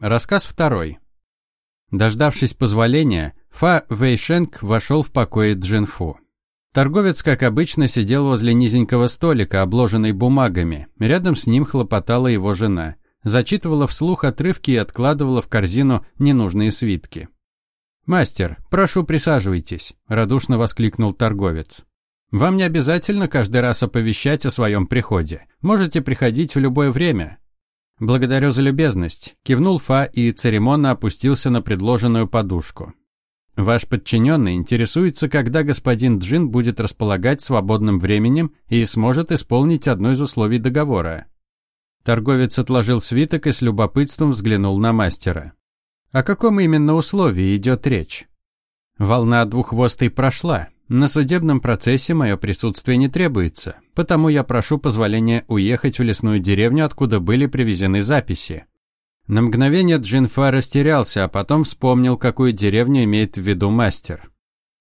Рассказ второй. Дождавшись позволения, Фа Вэйшенг вошел в покои Джинфу. Торговец, как обычно, сидел возле низенького столика, обложенный бумагами. Рядом с ним хлопотала его жена. Зачитывала вслух отрывки и откладывала в корзину ненужные свитки. «Мастер, прошу, присаживайтесь», – радушно воскликнул торговец. «Вам не обязательно каждый раз оповещать о своем приходе. Можете приходить в любое время. «Благодарю за любезность», – кивнул Фа и церемонно опустился на предложенную подушку. «Ваш подчиненный интересуется, когда господин Джин будет располагать свободным временем и сможет исполнить одно из условий договора». Торговец отложил свиток и с любопытством взглянул на мастера. «О каком именно условии идет речь?» Волна двуххвостой прошла, на судебном процессе мое присутствие не требуется, потому я прошу позволения уехать в лесную деревню, откуда были привезены записи. На мгновение Джинфа растерялся, а потом вспомнил, какую деревню имеет в виду мастер.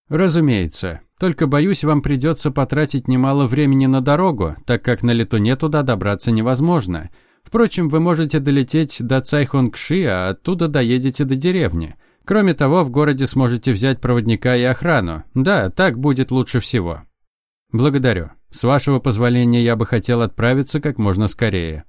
Разумеется, только боюсь, вам придется потратить немало времени на дорогу, так как на летуне туда добраться невозможно. Впрочем, вы можете долететь до Цайхонгши, а оттуда доедете до деревни. Кроме того, в городе сможете взять проводника и охрану. Да, так будет лучше всего. Благодарю. С вашего позволения я бы хотел отправиться как можно скорее.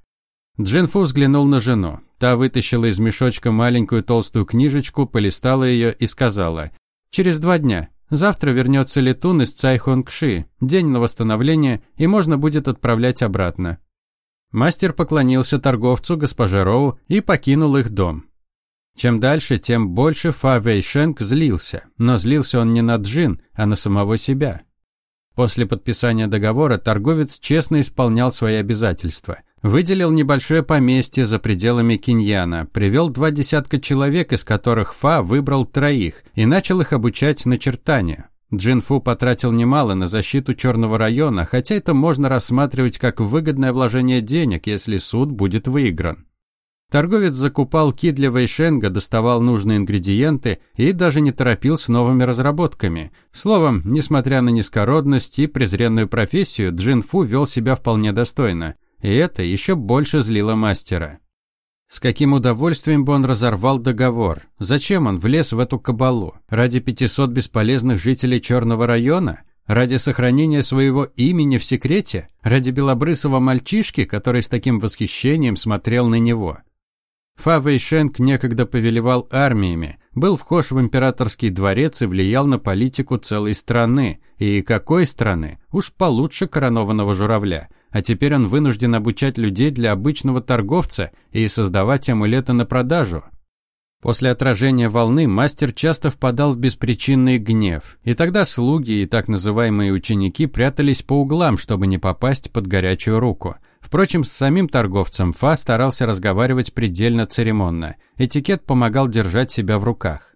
Джинфу взглянул на жену. Та вытащила из мешочка маленькую толстую книжечку, полистала ее и сказала. «Через два дня. Завтра вернется летун из Цайхонгши. День на восстановление, и можно будет отправлять обратно». Мастер поклонился торговцу, госпоже Роу, и покинул их дом. Чем дальше, тем больше Фа Вэйшенг злился, но злился он не на Джин, а на самого себя. После подписания договора торговец честно исполнял свои обязательства. Выделил небольшое поместье за пределами Киньяна, привел два десятка человек, из которых Фа выбрал троих, и начал их обучать начертанию. Джин Фу потратил немало на защиту Черного района, хотя это можно рассматривать как выгодное вложение денег, если суд будет выигран. Торговец закупал ки для Вэйшенга, доставал нужные ингредиенты и даже не торопил с новыми разработками. Словом, несмотря на низкородность и презренную профессию, Джин Фу вел себя вполне достойно. И это еще больше злило мастера. С каким удовольствием бы он разорвал договор? Зачем он влез в эту кабалу? Ради 500 бесполезных жителей Черного района? Ради сохранения своего имени в секрете? Ради белобрысого мальчишки, который с таким восхищением смотрел на него? Фа Вэйшенг некогда повелевал армиями, был вхож в императорский дворец и влиял на политику целой страны. И какой страны? Уж получше коронованного журавля. А теперь он вынужден обучать людей для обычного торговца и создавать амулеты на продажу. После отражения волны мастер часто впадал в беспричинный гнев, и тогда слуги и так называемые ученики прятались по углам, чтобы не попасть под горячую руку. Впрочем, с самим торговцем Фа старался разговаривать предельно церемонно. Этикет помогал держать себя в руках.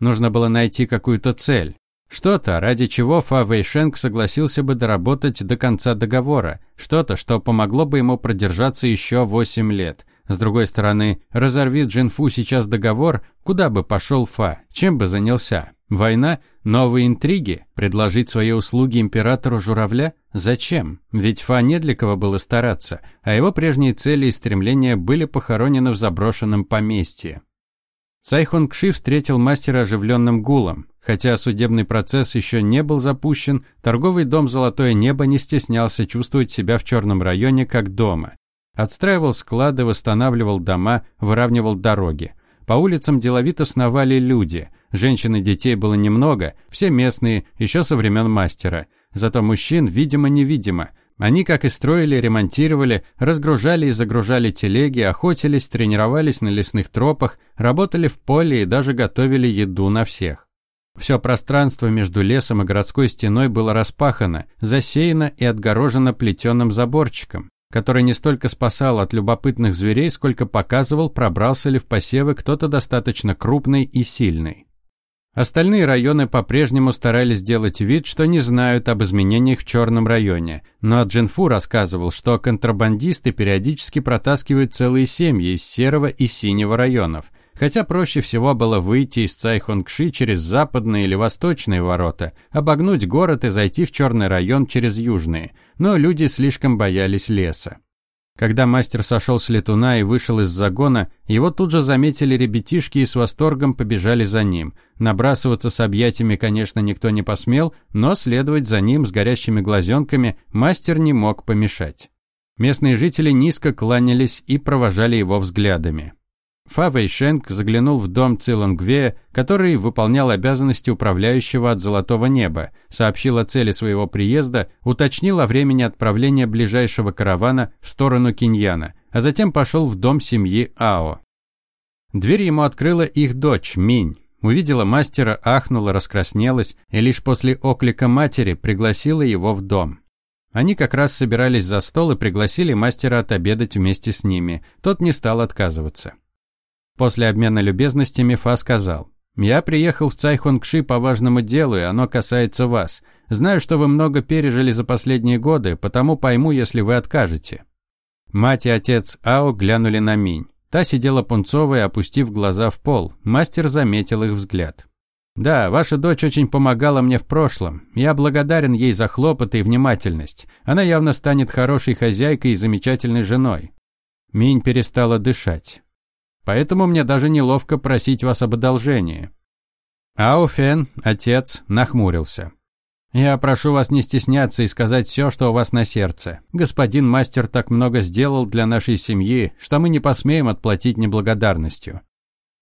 Нужно было найти какую-то цель. Что-то, ради чего Фа Вэйшенг согласился бы доработать до конца договора. Что-то, что помогло бы ему продержаться еще 8 лет. С другой стороны, разорви Джинфу сейчас договор, куда бы пошел Фа, чем бы занялся? Война? Новые интриги? Предложить свои услуги императору Журавля? Зачем? Ведь Фа не для кого было стараться, а его прежние цели и стремления были похоронены в заброшенном поместье. Цайхон Кши встретил мастера оживленным гулом. Хотя судебный процесс еще не был запущен, торговый дом «Золотое небо» не стеснялся чувствовать себя в черном районе как дома. Отстраивал склады, восстанавливал дома, выравнивал дороги. По улицам деловито сновали люди – Женщин и детей было немного, все местные, еще со времен мастера. Зато мужчин, видимо-невидимо. Они, как и строили, ремонтировали, разгружали и загружали телеги, охотились, тренировались на лесных тропах, работали в поле и даже готовили еду на всех. Все пространство между лесом и городской стеной было распахано, засеяно и отгорожено плетеным заборчиком, который не столько спасал от любопытных зверей, сколько показывал, пробрался ли в посевы кто-то достаточно крупный и сильный. Остальные районы по-прежнему старались делать вид, что не знают об изменениях в Черном районе, но Джинфу рассказывал, что контрабандисты периодически протаскивают целые семьи из серого и синего районов, хотя проще всего было выйти из Цайхонгши через западные или восточные ворота, обогнуть город и зайти в Черный район через южные, но люди слишком боялись леса. Когда мастер сошел с летуна и вышел из загона, его тут же заметили ребятишки и с восторгом побежали за ним. Набрасываться с объятиями, конечно, никто не посмел, но следовать за ним с горящими глазенками мастер не мог помешать. Местные жители низко кланялись и провожали его взглядами. Фа Вэйшенг заглянул в дом Цилонгвея, который выполнял обязанности управляющего от Золотого Неба, сообщил о цели своего приезда, уточнил о времени отправления ближайшего каравана в сторону Киньяна, а затем пошел в дом семьи Ао. Дверь ему открыла их дочь, Минь. Увидела мастера, ахнула, раскраснелась и лишь после оклика матери пригласила его в дом. Они как раз собирались за стол и пригласили мастера отобедать вместе с ними. Тот не стал отказываться. После обмена любезностями Фа сказал. «Я приехал в Цайхонгши по важному делу, и оно касается вас. Знаю, что вы много пережили за последние годы, потому пойму, если вы откажете». Мать и отец Ао глянули на Минь. Та сидела пунцовая, опустив глаза в пол. Мастер заметил их взгляд. «Да, ваша дочь очень помогала мне в прошлом. Я благодарен ей за хлопоты и внимательность. Она явно станет хорошей хозяйкой и замечательной женой». Минь перестала дышать. Поэтому мне даже неловко просить вас об одолжении». Ауфен, отец, нахмурился. «Я прошу вас не стесняться и сказать все, что у вас на сердце. Господин мастер так много сделал для нашей семьи, что мы не посмеем отплатить неблагодарностью».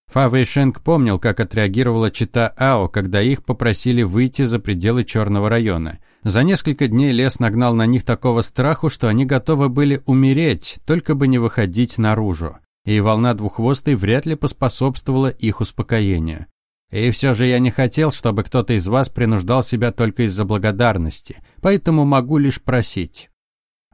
Фа Вэйшенг помнил, как отреагировала чита Ао, когда их попросили выйти за пределы Черного района. За несколько дней лес нагнал на них такого страху, что они готовы были умереть, только бы не выходить наружу и волна двуххвостой вряд ли поспособствовала их успокоению. И все же я не хотел, чтобы кто-то из вас принуждал себя только из-за благодарности, поэтому могу лишь просить».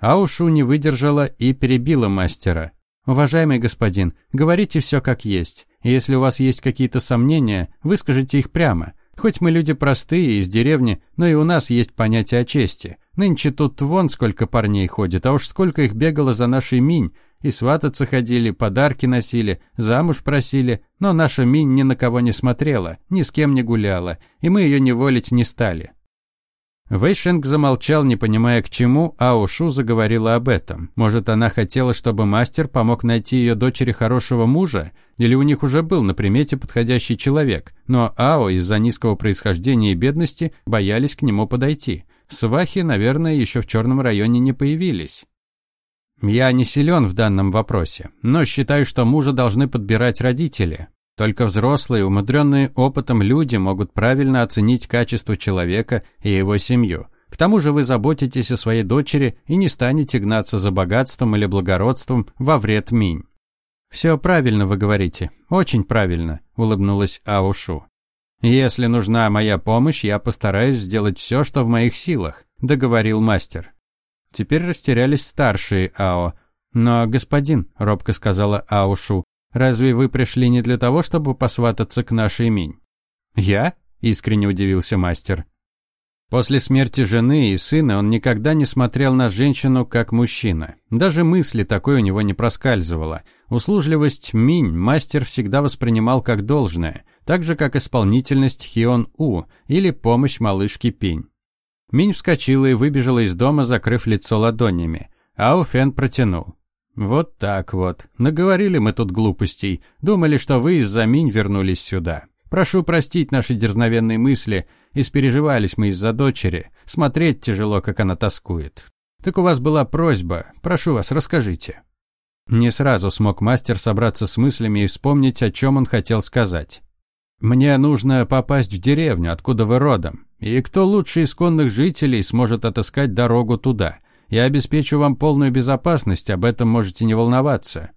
Аушу не выдержала и перебила мастера. «Уважаемый господин, говорите все как есть. Если у вас есть какие-то сомнения, выскажите их прямо. Хоть мы люди простые, из деревни, но и у нас есть понятие о чести. Нынче тут вон сколько парней ходит, а уж сколько их бегало за нашей минь, и свататься ходили, подарки носили, замуж просили, но наша Минь ни на кого не смотрела, ни с кем не гуляла, и мы ее неволить не стали. Вейшенг замолчал, не понимая к чему, а Ушу заговорила об этом. Может, она хотела, чтобы мастер помог найти ее дочери хорошего мужа? Или у них уже был на примете подходящий человек, но Ао из-за низкого происхождения и бедности боялись к нему подойти. Свахи, наверное, еще в черном районе не появились. Я не силен в данном вопросе, но считаю, что мужа должны подбирать родители. Только взрослые, умудренные опытом люди могут правильно оценить качество человека и его семью. К тому же вы заботитесь о своей дочери и не станете гнаться за богатством или благородством во вред Минь. «Все правильно вы говорите, очень правильно», – улыбнулась Аушу. «Если нужна моя помощь, я постараюсь сделать все, что в моих силах», – договорил мастер. Теперь растерялись старшие Ао. «Но, господин», – робко сказала Аушу, – «разве вы пришли не для того, чтобы посвататься к нашей Минь?» «Я?» – искренне удивился мастер. После смерти жены и сына он никогда не смотрел на женщину как мужчина. Даже мысли такой у него не проскальзывало. Услужливость Минь мастер всегда воспринимал как должное, так же как исполнительность Хион У или помощь малышке Пинь. Минь вскочила и выбежала из дома, закрыв лицо ладонями. Ау Фен протянул. «Вот так вот. Наговорили мы тут глупостей. Думали, что вы из-за Минь вернулись сюда. Прошу простить наши дерзновенные мысли. Испереживались мы из-за дочери. Смотреть тяжело, как она тоскует. Так у вас была просьба. Прошу вас, расскажите». Не сразу смог мастер собраться с мыслями и вспомнить, о чем он хотел сказать. «Мне нужно попасть в деревню, откуда вы родом. И кто лучше исконных жителей сможет отыскать дорогу туда? Я обеспечу вам полную безопасность, об этом можете не волноваться».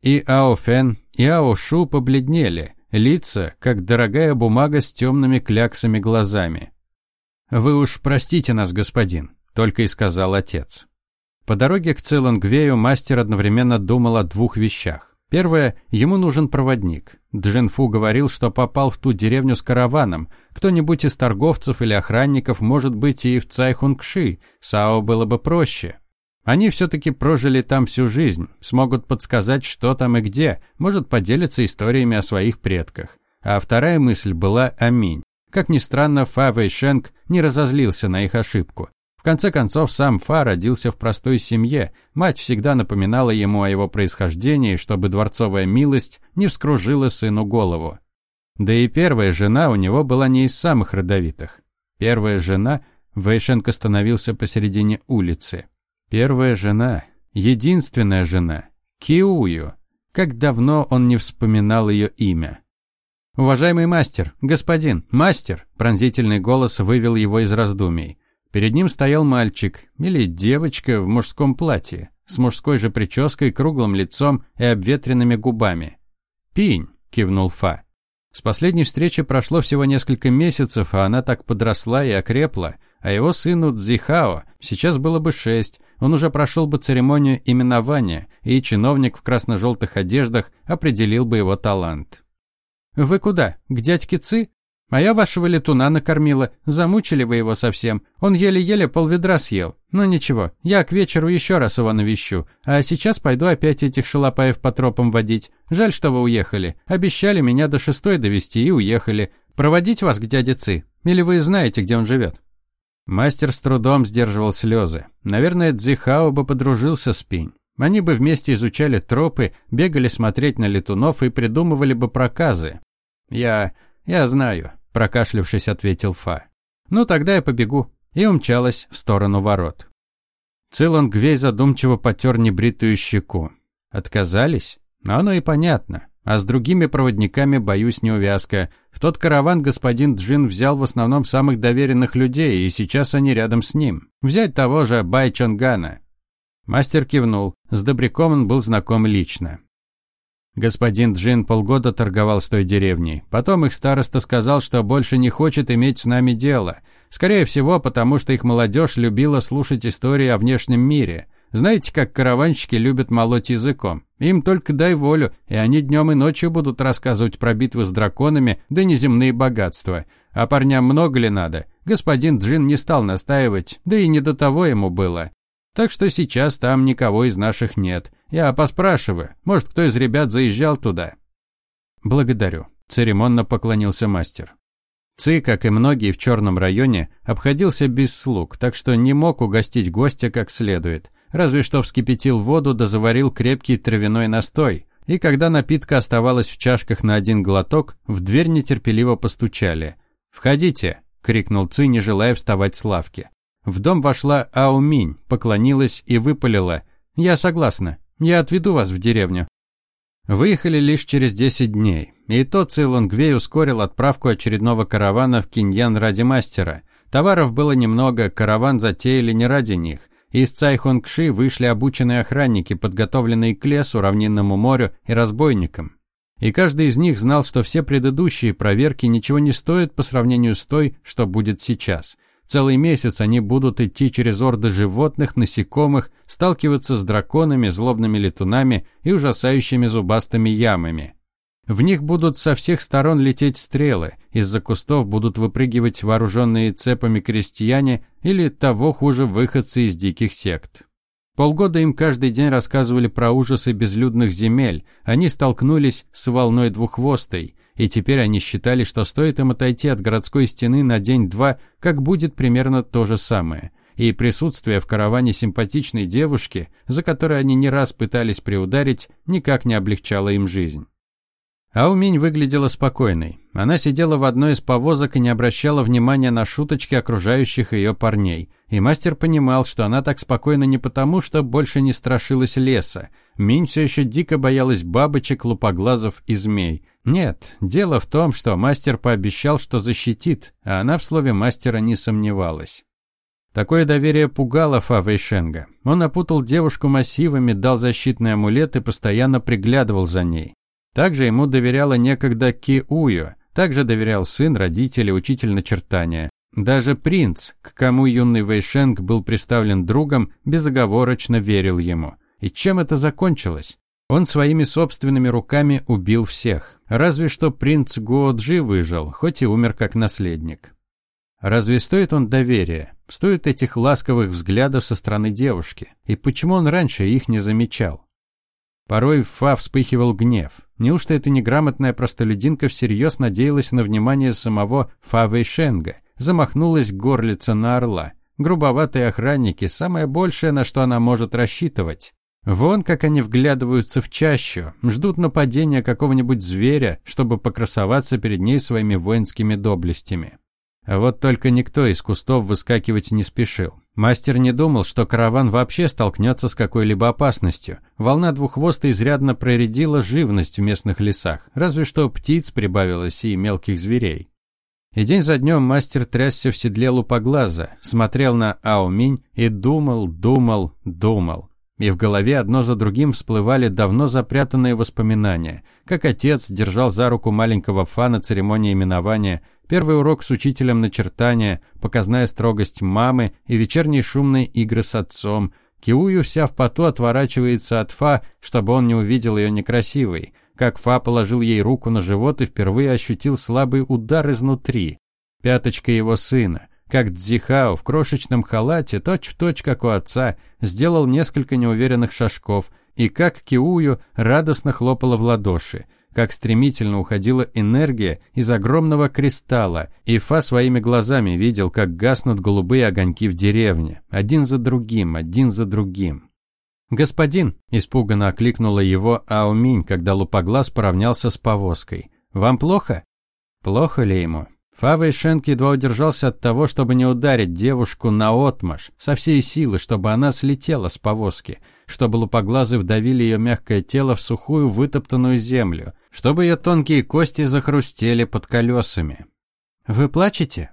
И Ао Фен, и Ао Шу побледнели, лица, как дорогая бумага с темными кляксами глазами. «Вы уж простите нас, господин», — только и сказал отец. По дороге к Целангвею мастер одновременно думал о двух вещах. Первое, ему нужен проводник. Джинфу говорил, что попал в ту деревню с караваном. Кто-нибудь из торговцев или охранников может быть и в Цайхунгши. Сао было бы проще. Они все-таки прожили там всю жизнь, смогут подсказать, что там и где, может поделиться историями о своих предках. А вторая мысль была «Аминь». Как ни странно, Фа Вэйшенг не разозлился на их ошибку. Конце концов, сам Фа родился в простой семье. Мать всегда напоминала ему о его происхождении, чтобы дворцовая милость не вскружила сыну голову. Да и первая жена у него была не из самых родовитых. Первая жена, Вейшенко становился посередине улицы. Первая жена, единственная жена, Киую. Как давно он не вспоминал ее имя. «Уважаемый мастер, господин, мастер!» Пронзительный голос вывел его из раздумий. Перед ним стоял мальчик или девочка в мужском платье, с мужской же прической, круглым лицом и обветренными губами. «Пинь!» – кивнул Фа. С последней встречи прошло всего несколько месяцев, а она так подросла и окрепла, а его сыну Цзихао сейчас было бы шесть, он уже прошел бы церемонию именования, и чиновник в красно-желтых одеждах определил бы его талант. «Вы куда? К дядьке Ци? А я вашего летуна накормила. Замучили вы его совсем. Он еле-еле полведра съел. Ну ничего, я к вечеру еще раз его навещу. А сейчас пойду опять этих шалопаев по тропам водить. Жаль, что вы уехали. Обещали меня до шестой довести и уехали. Проводить вас к дяде Ци? Или вы знаете, где он живет?» Мастер с трудом сдерживал слезы. Наверное, Цзихао бы подружился с Пинь. Они бы вместе изучали тропы, бегали смотреть на летунов и придумывали бы проказы. «Я... я знаю», – прокашлявшись, ответил Фа. «Ну, тогда я побегу». И умчалась в сторону ворот. Цилон Гвей задумчиво потер небритую щеку. Отказались? Оно и понятно. А с другими проводниками, боюсь, неувязка. В тот караван господин Джин взял в основном самых доверенных людей, и сейчас они рядом с ним. Взять того же Бай Чонгана. Мастер кивнул. С Добряком он был знаком лично. Господин Джин полгода торговал с той деревней. Потом их староста сказал, что больше не хочет иметь с нами дело. Скорее всего, потому что их молодежь любила слушать истории о внешнем мире. Знаете, как караванщики любят молоть языком? Им только дай волю, и они днем и ночью будут рассказывать про битвы с драконами, да неземные богатства. А парням много ли надо? Господин Джин не стал настаивать, да и не до того ему было. Так что сейчас там никого из наших нет. Я поспрашиваю, может, кто из ребят заезжал туда. Благодарю. Церемонно поклонился мастер. Ци, как и многие в черном районе, обходился без слуг, так что не мог угостить гостя как следует. Разве что вскипятил воду да заварил крепкий травяной настой. И когда напитка оставалась в чашках на один глоток, в дверь нетерпеливо постучали. «Входите!» – крикнул Ци, не желая вставать с лавки. В дом вошла Ауминь, поклонилась и выпалила. «Я согласна. Я отведу вас в деревню». Выехали лишь через 10 дней, и то Цилонгвей ускорил отправку очередного каравана в Киньян ради мастера. Товаров было немного, караван затеяли не ради них. Из Цайхонгши вышли обученные охранники, подготовленные к лесу, равнинному морю и разбойникам. И каждый из них знал, что все предыдущие проверки ничего не стоят по сравнению с той, что будет сейчас. Целый месяц они будут идти через орды животных, насекомых, сталкиваться с драконами, злобными летунами и ужасающими зубастыми ямами. В них будут со всех сторон лететь стрелы, из-за кустов будут выпрыгивать вооруженные цепами крестьяне или того хуже выходцы из диких сект. Полгода им каждый день рассказывали про ужасы безлюдных земель, они столкнулись с волной двуххвостой, и теперь они считали, что стоит им отойти от городской стены на день-два, как будет примерно то же самое. И присутствие в караване симпатичной девушки, за которой они не раз пытались приударить, никак не облегчало им жизнь. Ауминь выглядела спокойной. Она сидела в одной из повозок и не обращала внимания на шуточки окружающих ее парней. И мастер понимал, что она так спокойна не потому, что больше не страшилась леса. Минь все еще дико боялась бабочек, лупоглазов и змей. Нет, дело в том, что мастер пообещал, что защитит, а она в слове мастера не сомневалась. Такое доверие пугало Фа Вэйшенга. Он опутал девушку массивами, дал защитный амулет и постоянно приглядывал за ней. Также ему доверяла некогда Ки Уйо, также доверял сын, родители, учитель начертания. Даже принц, к кому юный Вэйшенг был представлен другом, безоговорочно верил ему. И чем это закончилось? Он своими собственными руками убил всех. Разве что принц Гуоджи выжил, хоть и умер как наследник. Разве стоит он доверия? Стоит этих ласковых взглядов со стороны девушки? И почему он раньше их не замечал? Порой в Фа вспыхивал гнев. Неужто эта неграмотная простолюдинка всерьез надеялась на внимание самого Фа Вэйшенга, замахнулась горлица на орла? Грубоватые охранники – самое большее, на что она может рассчитывать. Вон как они вглядываются в чащу, ждут нападения какого-нибудь зверя, чтобы покрасоваться перед ней своими воинскими доблестями. А вот только никто из кустов выскакивать не спешил. Мастер не думал, что караван вообще столкнется с какой-либо опасностью. Волна двуххвоста изрядно проредила живность в местных лесах, разве что птиц прибавилось и мелких зверей. И день за днем мастер трясся в седле лупоглаза, смотрел на Ауминь и думал, думал, думал. И в голове одно за другим всплывали давно запрятанные воспоминания, как отец держал за руку маленького Фа церемонии именования – Первый урок с учителем начертания, показная строгость мамы и вечерние шумные игры с отцом. Киую вся в поту отворачивается от Фа, чтобы он не увидел ее некрасивой. Как Фа положил ей руку на живот и впервые ощутил слабый удар изнутри. Пяточка его сына. Как Дзихао в крошечном халате, точь-в-точь, точь, как у отца, сделал несколько неуверенных шажков, и как Киую радостно хлопала в ладоши как стремительно уходила энергия из огромного кристалла, и Фа своими глазами видел, как гаснут голубые огоньки в деревне, один за другим, один за другим. «Господин!» – испуганно окликнула его Ауминь, когда лупоглаз поравнялся с повозкой. «Вам плохо?» Плохо ли ему? Фава Ишенк едва удержался от того, чтобы не ударить девушку наотмашь, со всей силы, чтобы она слетела с повозки, чтобы лупоглазы вдавили ее мягкое тело в сухую вытоптанную землю, чтобы ее тонкие кости захрустели под колесами. «Вы плачете?»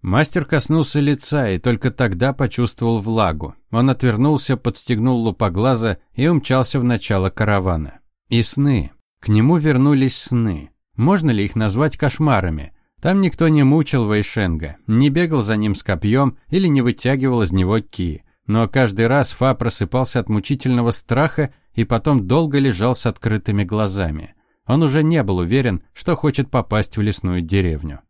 Мастер коснулся лица и только тогда почувствовал влагу. Он отвернулся, подстегнул лупоглаза и умчался в начало каравана. И сны. К нему вернулись сны. Можно ли их назвать кошмарами? Там никто не мучил Вайшенга, не бегал за ним с копьем или не вытягивал из него ки. Но каждый раз Фа просыпался от мучительного страха и потом долго лежал с открытыми глазами. Он уже не был уверен, что хочет попасть в лесную деревню.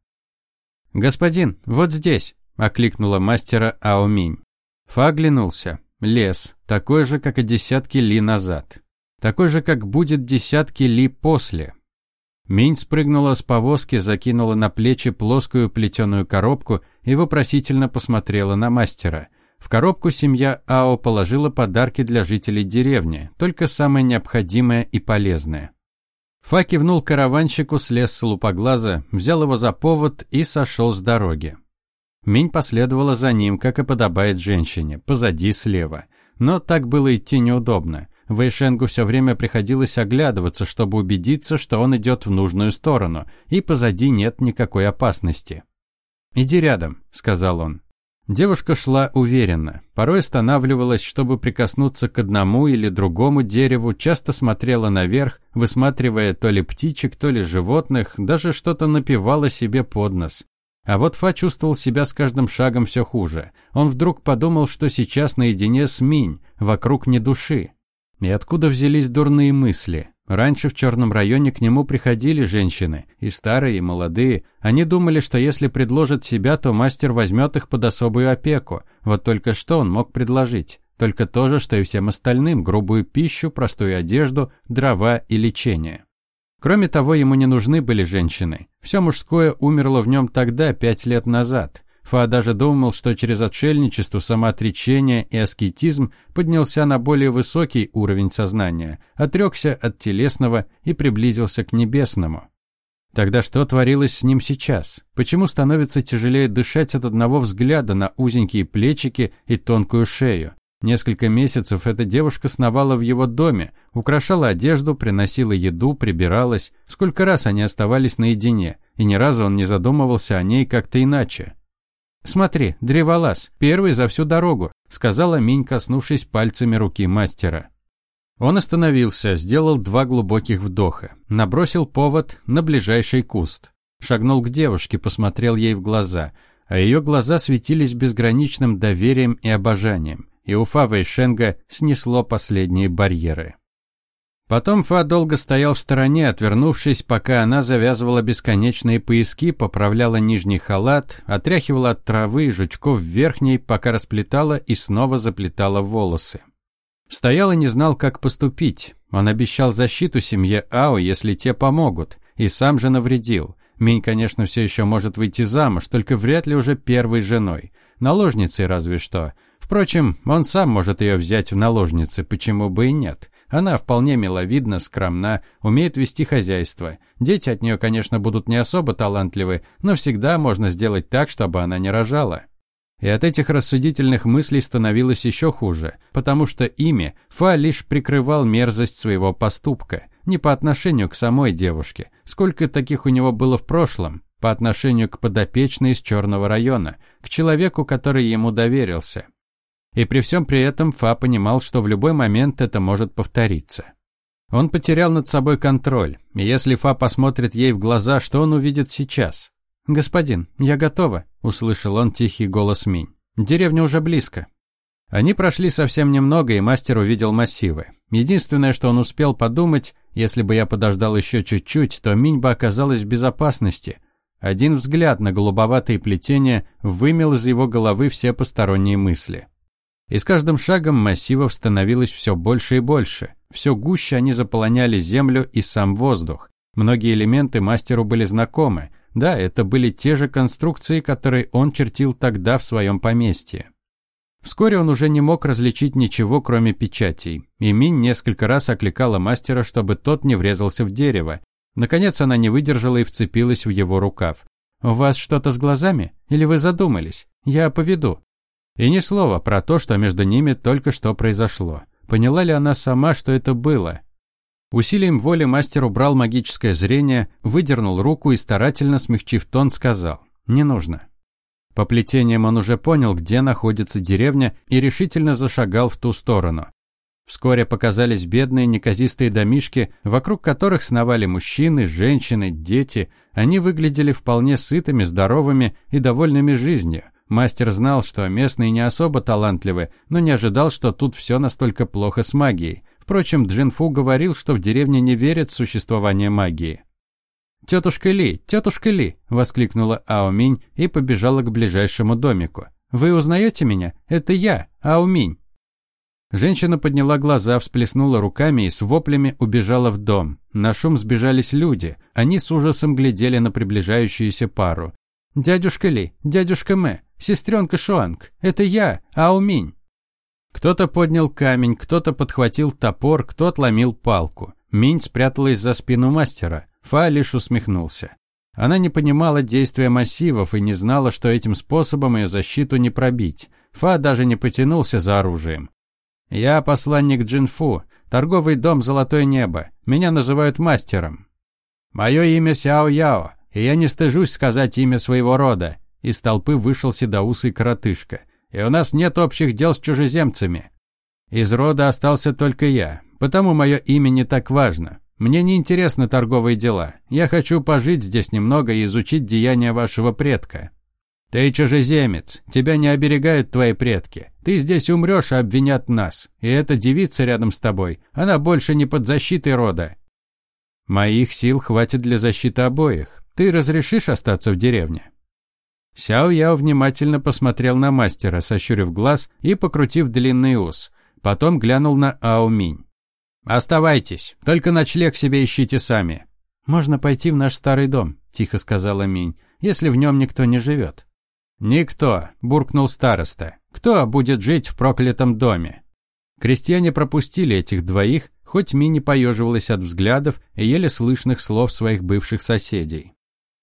«Господин, вот здесь!» – окликнула мастера Аоминь. Фа оглянулся. Лес, такой же, как и десятки ли назад. Такой же, как будет десятки ли после. Минь спрыгнула с повозки, закинула на плечи плоскую плетеную коробку и вопросительно посмотрела на мастера. В коробку семья Ао положила подарки для жителей деревни, только самое необходимое и полезное. Фа кивнул караванщику, слез с лупоглаза, взял его за повод и сошел с дороги. Минь последовала за ним, как и подобает женщине, позади слева. Но так было идти неудобно. Вэйшенгу все время приходилось оглядываться, чтобы убедиться, что он идет в нужную сторону, и позади нет никакой опасности. «Иди рядом», — сказал он. Девушка шла уверенно, порой останавливалась, чтобы прикоснуться к одному или другому дереву, часто смотрела наверх, высматривая то ли птичек, то ли животных, даже что-то напевала себе под нос. А вот Фа чувствовал себя с каждым шагом все хуже. Он вдруг подумал, что сейчас наедине с Минь, вокруг не души. И откуда взялись дурные мысли? Раньше в черном районе к нему приходили женщины, и старые, и молодые. Они думали, что если предложат себя, то мастер возьмет их под особую опеку. Вот только что он мог предложить? Только то же, что и всем остальным – грубую пищу, простую одежду, дрова и лечение. Кроме того, ему не нужны были женщины. Все мужское умерло в нем тогда, пять лет назад. Фа даже думал, что через отшельничество, самоотречение и аскетизм поднялся на более высокий уровень сознания, отрекся от телесного и приблизился к небесному. Тогда что творилось с ним сейчас? Почему становится тяжелее дышать от одного взгляда на узенькие плечики и тонкую шею? Несколько месяцев эта девушка сновала в его доме, украшала одежду, приносила еду, прибиралась. Сколько раз они оставались наедине, и ни разу он не задумывался о ней как-то иначе. «Смотри, древолаз, первый за всю дорогу», – сказала Минь, коснувшись пальцами руки мастера. Он остановился, сделал два глубоких вдоха, набросил повод на ближайший куст. Шагнул к девушке, посмотрел ей в глаза, а ее глаза светились безграничным доверием и обожанием, и у Фа Вэйшенга снесло последние барьеры. Потом Фа долго стоял в стороне, отвернувшись, пока она завязывала бесконечные пояски, поправляла нижний халат, отряхивала от травы и жучков верхний, пока расплетала и снова заплетала волосы. Стоял и не знал, как поступить. Он обещал защиту семье Ао, если те помогут, и сам же навредил. Минь, конечно, все еще может выйти замуж, только вряд ли уже первой женой. наложницей разве что. Впрочем, он сам может ее взять в наложницы, почему бы и нет. Она вполне миловидна, скромна, умеет вести хозяйство. Дети от нее, конечно, будут не особо талантливы, но всегда можно сделать так, чтобы она не рожала. И от этих рассудительных мыслей становилось еще хуже, потому что ими Фа лишь прикрывал мерзость своего поступка, не по отношению к самой девушке, сколько таких у него было в прошлом, по отношению к подопечной из Черного района, к человеку, который ему доверился. И при всем при этом Фа понимал, что в любой момент это может повториться. Он потерял над собой контроль, и если Фа посмотрит ей в глаза, что он увидит сейчас? «Господин, я готова», – услышал он тихий голос Минь. «Деревня уже близко». Они прошли совсем немного, и мастер увидел массивы. Единственное, что он успел подумать, если бы я подождал еще чуть-чуть, то Минь бы оказалась в безопасности. Один взгляд на голубоватые плетения вымел из его головы все посторонние мысли. И с каждым шагом массивов становилось все больше и больше. Все гуще они заполоняли землю и сам воздух. Многие элементы мастеру были знакомы. Да, это были те же конструкции, которые он чертил тогда в своем поместье. Вскоре он уже не мог различить ничего, кроме печатей. И Минь несколько раз окликала мастера, чтобы тот не врезался в дерево. Наконец она не выдержала и вцепилась в его рукав. «У вас что-то с глазами? Или вы задумались? Я поведу». И ни слова про то, что между ними только что произошло. Поняла ли она сама, что это было? Усилием воли мастер убрал магическое зрение, выдернул руку и, старательно смягчив тон, сказал «Не нужно». По плетениям он уже понял, где находится деревня, и решительно зашагал в ту сторону. Вскоре показались бедные неказистые домишки, вокруг которых сновали мужчины, женщины, дети. Они выглядели вполне сытыми, здоровыми и довольными жизнью. Мастер знал, что местные не особо талантливы, но не ожидал, что тут все настолько плохо с магией. Впрочем, Джинфу говорил, что в деревне не верят в существование магии. «Тетушка Ли, тетушка Ли!» – воскликнула Аоминь и побежала к ближайшему домику. «Вы узнаете меня? Это я, Аоминь!» Женщина подняла глаза, всплеснула руками и с воплями убежала в дом. На шум сбежались люди. Они с ужасом глядели на приближающуюся пару. «Дядюшка Ли, дядюшка Мэ, сестренка Шуанг, это я, Ауминь!» Кто-то поднял камень, кто-то подхватил топор, кто отломил палку. Минь спряталась за спину мастера. Фа лишь усмехнулся. Она не понимала действия массивов и не знала, что этим способом ее защиту не пробить. Фа даже не потянулся за оружием. «Я посланник Джинфу, торговый дом «Золотое небо». Меня называют мастером. Мое имя Сяо Яо, и я не стыжусь сказать имя своего рода. Из толпы вышел седоусый коротышка. И у нас нет общих дел с чужеземцами. Из рода остался только я, потому мое имя не так важно. Мне не интересны торговые дела. Я хочу пожить здесь немного и изучить деяния вашего предка. Ты чужеземец, тебя не оберегают твои предки. Ты здесь умрешь, и обвинят нас. И эта девица рядом с тобой, она больше не под защитой рода. Моих сил хватит для защиты обоих. Ты разрешишь остаться в деревне?» Сяо Яо внимательно посмотрел на мастера, сощурив глаз и покрутив длинный ус. Потом глянул на Ао Минь. «Оставайтесь, только ночлег себе ищите сами». «Можно пойти в наш старый дом», – тихо сказала Минь, – «если в нем никто не живет». «Никто», – буркнул староста. «Кто будет жить в проклятом доме?» Крестьяне пропустили этих двоих, хоть Мини поеживалась от взглядов и еле слышных слов своих бывших соседей.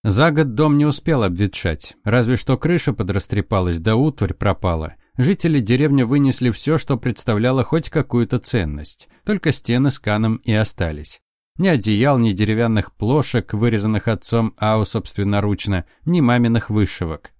За год дом не успел обветшать, разве что крыша подрастрепалась, да утварь пропала. Жители деревни вынесли все, что представляло хоть какую-то ценность, только стены с каном и остались. Ни одеял, ни деревянных плошек, вырезанных отцом Ау собственноручно, ни маминых вышивок.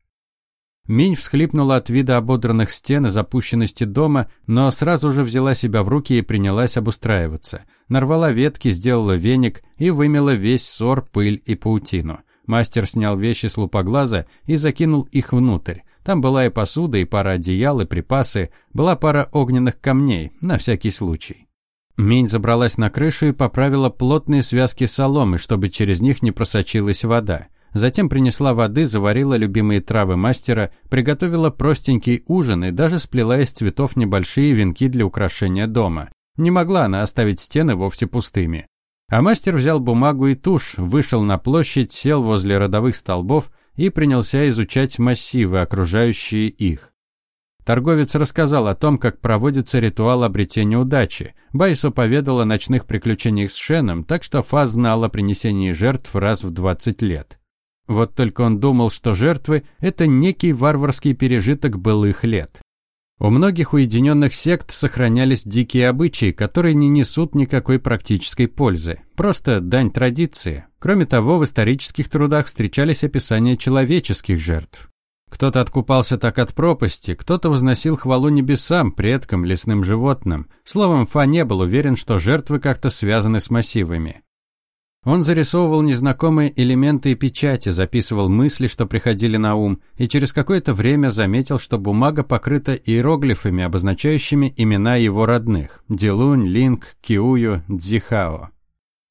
Минь всхлипнула от вида ободранных стен и запущенности дома, но сразу же взяла себя в руки и принялась обустраиваться. Нарвала ветки, сделала веник и вымела весь ссор, пыль и паутину. Мастер снял вещи с лупоглаза и закинул их внутрь. Там была и посуда, и пара одеял, и припасы, была пара огненных камней, на всякий случай. Минь забралась на крышу и поправила плотные связки соломы, чтобы через них не просочилась вода. Затем принесла воды, заварила любимые травы мастера, приготовила простенький ужин и даже сплела из цветов небольшие венки для украшения дома. Не могла она оставить стены вовсе пустыми. А мастер взял бумагу и тушь, вышел на площадь, сел возле родовых столбов и принялся изучать массивы, окружающие их. Торговец рассказал о том, как проводится ритуал обретения удачи. Байсо поведал о ночных приключениях с Шеном, так что Фа знал о принесении жертв раз в 20 лет. Вот только он думал, что жертвы – это некий варварский пережиток былых лет. У многих уединенных сект сохранялись дикие обычаи, которые не несут никакой практической пользы. Просто дань традиции. Кроме того, в исторических трудах встречались описания человеческих жертв. Кто-то откупался так от пропасти, кто-то возносил хвалу небесам, предкам, лесным животным. Словом, Фа не был уверен, что жертвы как-то связаны с массивами. Он зарисовывал незнакомые элементы и печати, записывал мысли, что приходили на ум, и через какое-то время заметил, что бумага покрыта иероглифами, обозначающими имена его родных – Дилунь, Линк, Киую, Дзихао.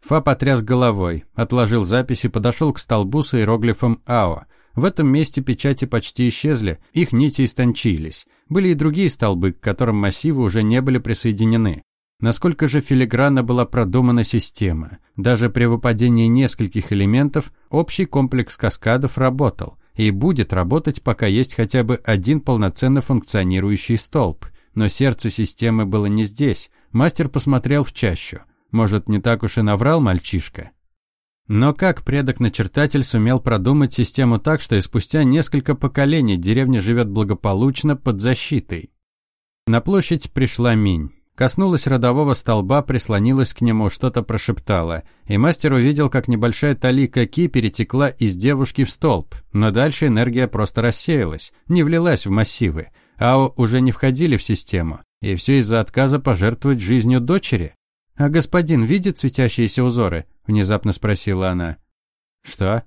Фа потряс головой, отложил запись и подошел к столбу с иероглифом «Ао», в этом месте печати почти исчезли, их нити истончились. Были и другие столбы, к которым массивы уже не были присоединены. Насколько же филигранно была продумана система. Даже при выпадении нескольких элементов общий комплекс каскадов работал. И будет работать, пока есть хотя бы один полноценно функционирующий столб. Но сердце системы было не здесь. Мастер посмотрел в чащу. Может, не так уж и наврал мальчишка? Но как предок-начертатель сумел продумать систему так, что и спустя несколько поколений деревня живет благополучно под защитой? На площадь пришла Минь. Коснулась родового столба, прислонилась к нему, что-то прошептала, и мастер увидел, как небольшая талика ки перетекла из девушки в столб, но дальше энергия просто рассеялась, не влилась в массивы, ао уже не входили в систему, и все из-за отказа пожертвовать жизнью дочери. «А господин видит светящиеся узоры?» – внезапно спросила она. «Что?»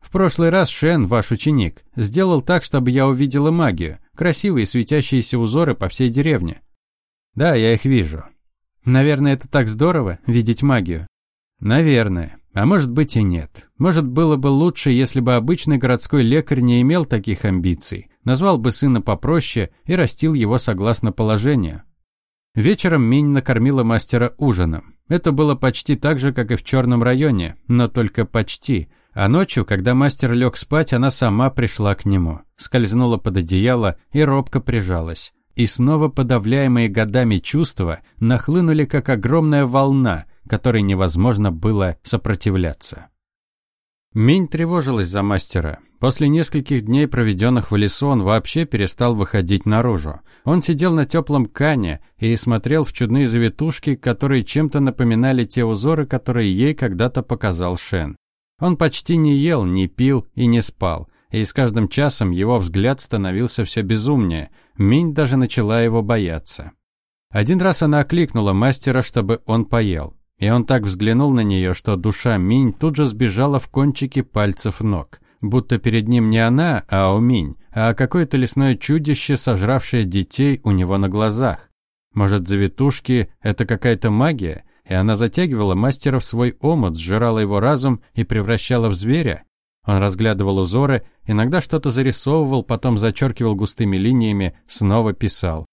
«В прошлый раз Шен, ваш ученик, сделал так, чтобы я увидела магию. Красивые светящиеся узоры по всей деревне». «Да, я их вижу». «Наверное, это так здорово, видеть магию». «Наверное. А может быть и нет. Может, было бы лучше, если бы обычный городской лекарь не имел таких амбиций, назвал бы сына попроще и растил его согласно положению. Вечером Минь накормила мастера ужином. Это было почти так же, как и в черном районе, но только почти. А ночью, когда мастер лег спать, она сама пришла к нему, скользнула под одеяло и робко прижалась. И снова подавляемые годами чувства нахлынули, как огромная волна, которой невозможно было сопротивляться. Минь тревожилась за мастера. После нескольких дней, проведенных в лесу, он вообще перестал выходить наружу. Он сидел на теплом кане и смотрел в чудные завитушки, которые чем-то напоминали те узоры, которые ей когда-то показал Шен. Он почти не ел, не пил и не спал, и с каждым часом его взгляд становился все безумнее. Минь даже начала его бояться. Один раз она окликнула мастера, чтобы он поел. И он так взглянул на нее, что душа Минь тут же сбежала в кончики пальцев ног. Будто перед ним не она, а Минь, а какое-то лесное чудище, сожравшее детей у него на глазах. Может, завитушки – это какая-то магия? И она затягивала мастера в свой омут, сжирала его разум и превращала в зверя? Он разглядывал узоры, иногда что-то зарисовывал, потом зачеркивал густыми линиями, снова писал.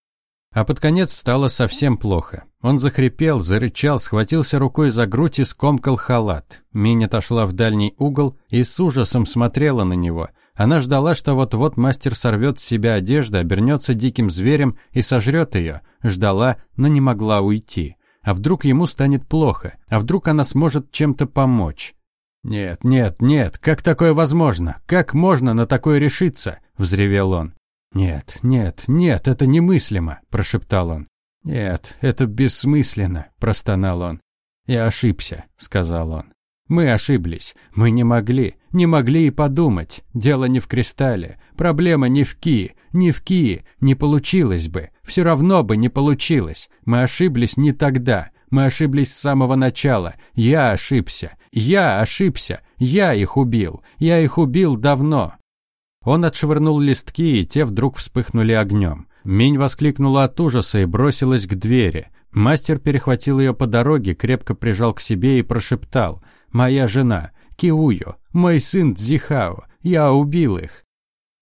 А под конец стало совсем плохо. Он захрипел, зарычал, схватился рукой за грудь и скомкал халат. Миня отошла в дальний угол и с ужасом смотрела на него. Она ждала, что вот-вот мастер сорвет с себя одежду, обернется диким зверем и сожрет ее. Ждала, но не могла уйти. А вдруг ему станет плохо? А вдруг она сможет чем-то помочь? «Нет, нет, нет, как такое возможно? Как можно на такое решиться?» – взревел он. «Нет, нет, нет, это немыслимо», – прошептал он. «Нет, это бессмысленно», – простонал он. «Я ошибся», – сказал он. «Мы ошиблись. Мы не могли. Не могли и подумать. Дело не в кристалле. Проблема не в Ки. Не в Ки. Не получилось бы. Все равно бы не получилось. Мы ошиблись не тогда. Мы ошиблись с самого начала. Я ошибся. Я ошибся. Я их убил. Я их убил давно. Он отшвырнул листки, и те вдруг вспыхнули огнем. Минь воскликнула от ужаса и бросилась к двери. Мастер перехватил ее по дороге, крепко прижал к себе и прошептал «Моя жена, Киую, мой сын Дзихао, я убил их».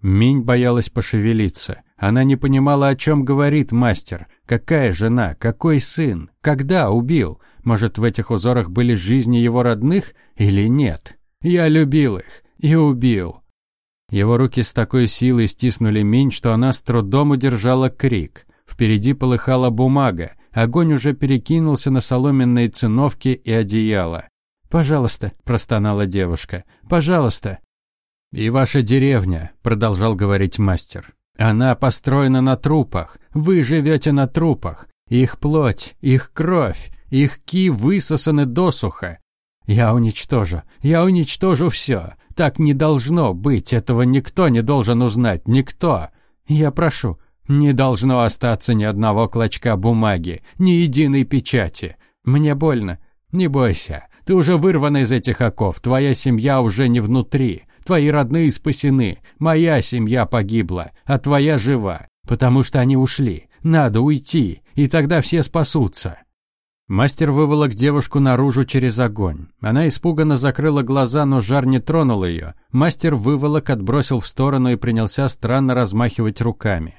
Минь боялась пошевелиться. Она не понимала, о чем говорит мастер. Какая жена, какой сын, когда убил? Может, в этих узорах были жизни его родных или нет? Я любил их и убил. Его руки с такой силой стиснули Минь, что она с трудом удержала крик. Впереди полыхала бумага, огонь уже перекинулся на соломенные циновки и одеяло. «Пожалуйста», – простонала девушка, – «пожалуйста». «И ваша деревня», – продолжал говорить мастер. «Она построена на трупах. Вы живете на трупах. Их плоть, их кровь, их ки высосаны досуха. Я уничтожу, я уничтожу все. Так не должно быть, этого никто не должен узнать, никто. Я прошу, не должно остаться ни одного клочка бумаги, ни единой печати. Мне больно. Не бойся, ты уже вырван из этих оков, твоя семья уже не внутри. Твои родные спасены, моя семья погибла, а твоя жива, потому что они ушли. Надо уйти, и тогда все спасутся. Мастер выволок девушку наружу через огонь. Она испуганно закрыла глаза, но жар не тронул ее. Мастер выволок, отбросил в сторону и принялся странно размахивать руками.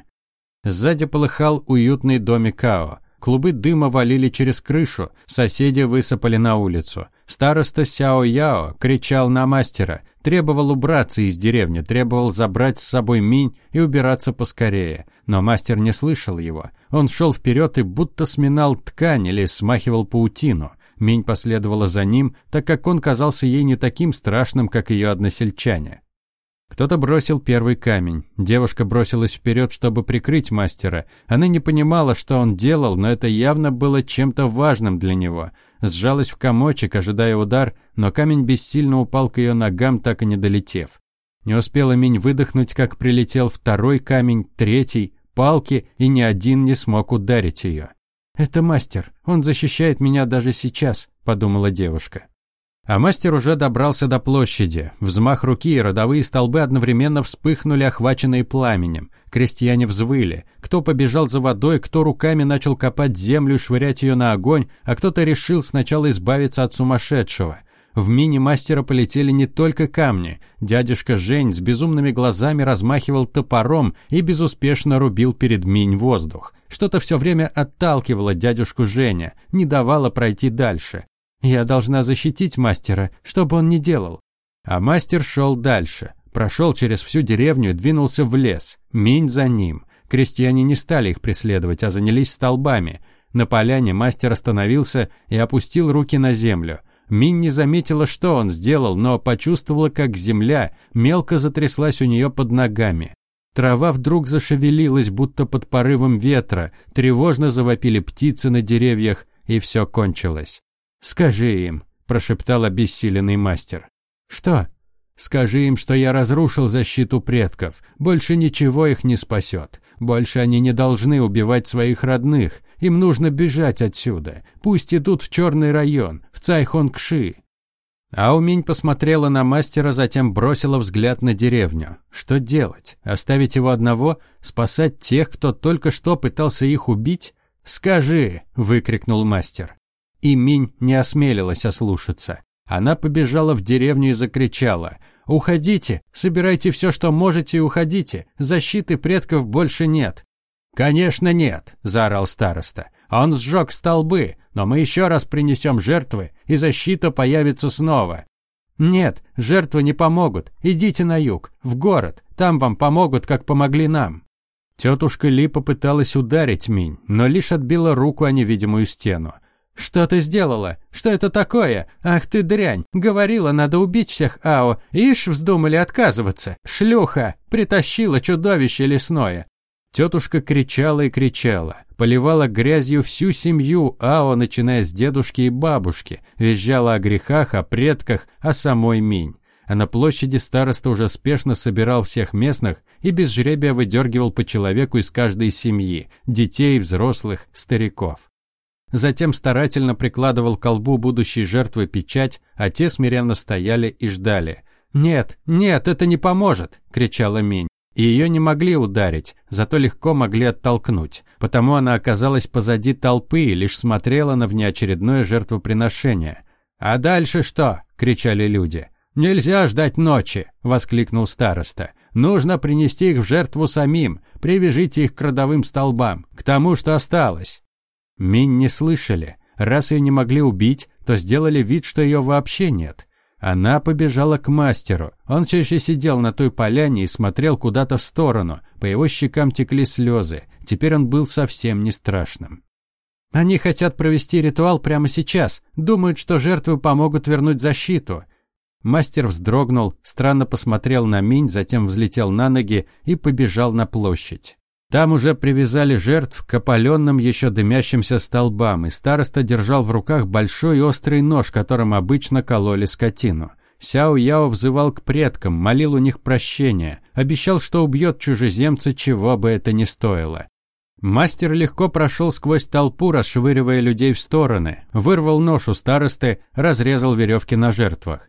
Сзади полыхал уютный домик Као. Клубы дыма валили через крышу, соседи высыпали на улицу. Староста Сяо Яо кричал на мастера, требовал убраться из деревни, требовал забрать с собой Минь и убираться поскорее. Но мастер не слышал его. Он шел вперед и будто сминал ткань или смахивал паутину. Минь последовала за ним, так как он казался ей не таким страшным, как ее односельчане. Кто-то бросил первый камень. Девушка бросилась вперед, чтобы прикрыть мастера. Она не понимала, что он делал, но это явно было чем-то важным для него. Сжалась в комочек, ожидая удар, но камень бессильно упал к ее ногам, так и не долетев. Не успела Минь выдохнуть, как прилетел второй камень, третий, палки, и ни один не смог ударить ее. «Это мастер, он защищает меня даже сейчас», – подумала девушка. А мастер уже добрался до площади. Взмах руки и родовые столбы одновременно вспыхнули, охваченные пламенем. Крестьяне взвыли. Кто побежал за водой, кто руками начал копать землю и швырять ее на огонь, а кто-то решил сначала избавиться от сумасшедшего. В мини-мастера полетели не только камни. Дядюшка Жень с безумными глазами размахивал топором и безуспешно рубил перед Минь воздух. Что-то все время отталкивало дядюшку Женя, не давало пройти дальше. Я должна защитить мастера, что бы он ни делал. А мастер шел дальше. Прошел через всю деревню и двинулся в лес. Минь за ним. Крестьяне не стали их преследовать, а занялись столбами. На поляне мастер остановился и опустил руки на землю. Минь не заметила, что он сделал, но почувствовала, как земля мелко затряслась у нее под ногами. Трава вдруг зашевелилась, будто под порывом ветра, тревожно завопили птицы на деревьях, и все кончилось. «Скажи им», – прошептал обессиленный мастер. «Что?» «Скажи им, что я разрушил защиту предков. Больше ничего их не спасет. Больше они не должны убивать своих родных. Им нужно бежать отсюда. Пусть идут в черный район, в Цайхонгши». Ауминь посмотрела на мастера, затем бросила взгляд на деревню. Что делать? Оставить его одного? Спасать тех, кто только что пытался их убить? «Скажи!» – выкрикнул мастер. И Минь не осмелилась ослушаться. Она побежала в деревню и закричала. «Уходите! Собирайте все, что можете, и уходите! Защиты предков больше нет!» «Конечно нет!» – заорал староста. «Он сжег столбы, но мы еще раз принесем жертвы, и защита появится снова!» «Нет, жертвы не помогут. Идите на юг, в город. Там вам помогут, как помогли нам». Тетушка Ли попыталась ударить Минь, но лишь отбила руку о невидимую стену. «Что ты сделала? Что это такое? Ах ты дрянь! Говорила, надо убить всех Ао. Ишь, вздумали отказываться. Шлюха! Притащила чудовище лесное!» Тетушка кричала и кричала, поливала грязью всю семью Ао, начиная с дедушки и бабушки, визжала о грехах, о предках, о самой Минь. А на площади староста уже спешно собирал всех местных и без жребия выдергивал по человеку из каждой семьи, детей, взрослых, стариков. Затем старательно прикладывал к колбу будущей жертвы печать, а те смиренно стояли и ждали. «Нет, нет, это не поможет!» – кричала Минь. И ее не могли ударить, зато легко могли оттолкнуть. Потому она оказалась позади толпы и лишь смотрела на внеочередное жертвоприношение. «А дальше что?» – кричали люди. «Нельзя ждать ночи!» – воскликнул староста. «Нужно принести их в жертву самим. Привяжите их к родовым столбам, к тому, что осталось». Минь не слышали. Раз ее не могли убить, то сделали вид, что ее вообще нет. Она побежала к мастеру. Он все еще сидел на той поляне и смотрел куда-то в сторону. По его щекам текли слезы. Теперь он был совсем не страшным. «Они хотят провести ритуал прямо сейчас. Думают, что жертвы помогут вернуть защиту». Мастер вздрогнул, странно посмотрел на Минь, затем взлетел на ноги и побежал на площадь. Там уже привязали жертв к опаленным еще дымящимся столбам, и староста держал в руках большой острый нож, которым обычно кололи скотину. Сяо Яо взывал к предкам, молил у них прощения, обещал, что убьет чужеземца, чего бы это ни стоило. Мастер легко прошел сквозь толпу, расшвыривая людей в стороны, вырвал нож у старосты, разрезал веревки на жертвах.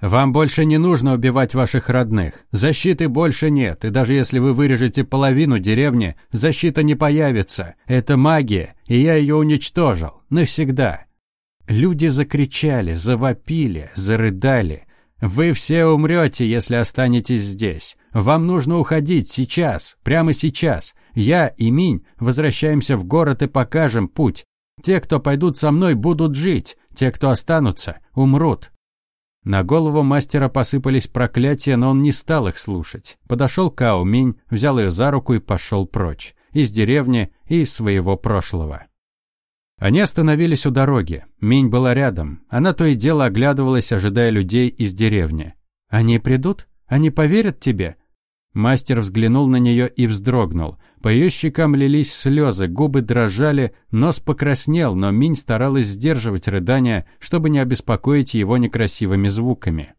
Вам больше не нужно убивать ваших родных. Защиты больше нет, и даже если вы вырежете половину деревни, защита не появится. Это магия, и я ее уничтожил. Навсегда. Люди закричали, завопили, зарыдали. Вы все умрете, если останетесь здесь. Вам нужно уходить сейчас, прямо сейчас. Я и Минь возвращаемся в город и покажем путь. Те, кто пойдут со мной, будут жить. Те, кто останутся, умрут. На голову мастера посыпались проклятия, но он не стал их слушать. Подошел Као Минь, взял ее за руку и пошел прочь. Из деревни и из своего прошлого. Они остановились у дороги. Минь была рядом. Она то и дело оглядывалась, ожидая людей из деревни. «Они придут? Они поверят тебе?» Мастер взглянул на нее и вздрогнул. По ее щекам лились слезы, губы дрожали, нос покраснел, но Минь старалась сдерживать рыдания, чтобы не обеспокоить его некрасивыми звуками.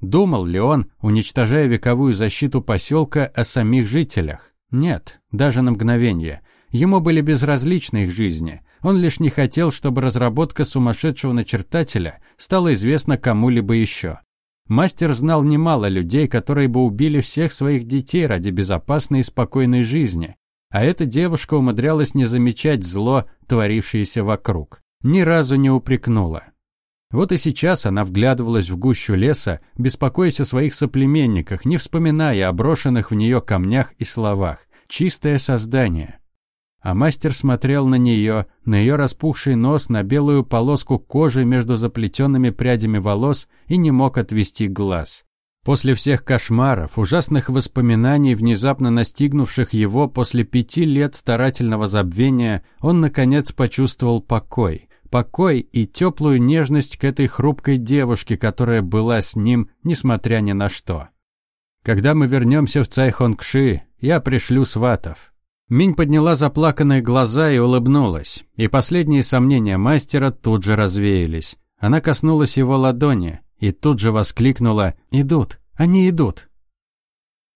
Думал ли он, уничтожая вековую защиту поселка, о самих жителях? Нет, даже на мгновение. Ему были безразличны их жизни. Он лишь не хотел, чтобы разработка сумасшедшего начертателя стала известна кому-либо еще. Мастер знал немало людей, которые бы убили всех своих детей ради безопасной и спокойной жизни. А эта девушка умудрялась не замечать зло, творившееся вокруг. Ни разу не упрекнула. Вот и сейчас она вглядывалась в гущу леса, беспокоясь о своих соплеменниках, не вспоминая о брошенных в нее камнях и словах. Чистое создание. А мастер смотрел на нее, на ее распухший нос, на белую полоску кожи между заплетенными прядями волос и не мог отвести глаз. После всех кошмаров, ужасных воспоминаний, внезапно настигнувших его после пяти лет старательного забвения, он, наконец, почувствовал покой. Покой и теплую нежность к этой хрупкой девушке, которая была с ним, несмотря ни на что. «Когда мы вернемся в Цайхонгши, я пришлю сватов. Минь подняла заплаканные глаза и улыбнулась, и последние сомнения мастера тут же развеялись. Она коснулась его ладони и тут же воскликнула «Идут! Они идут!»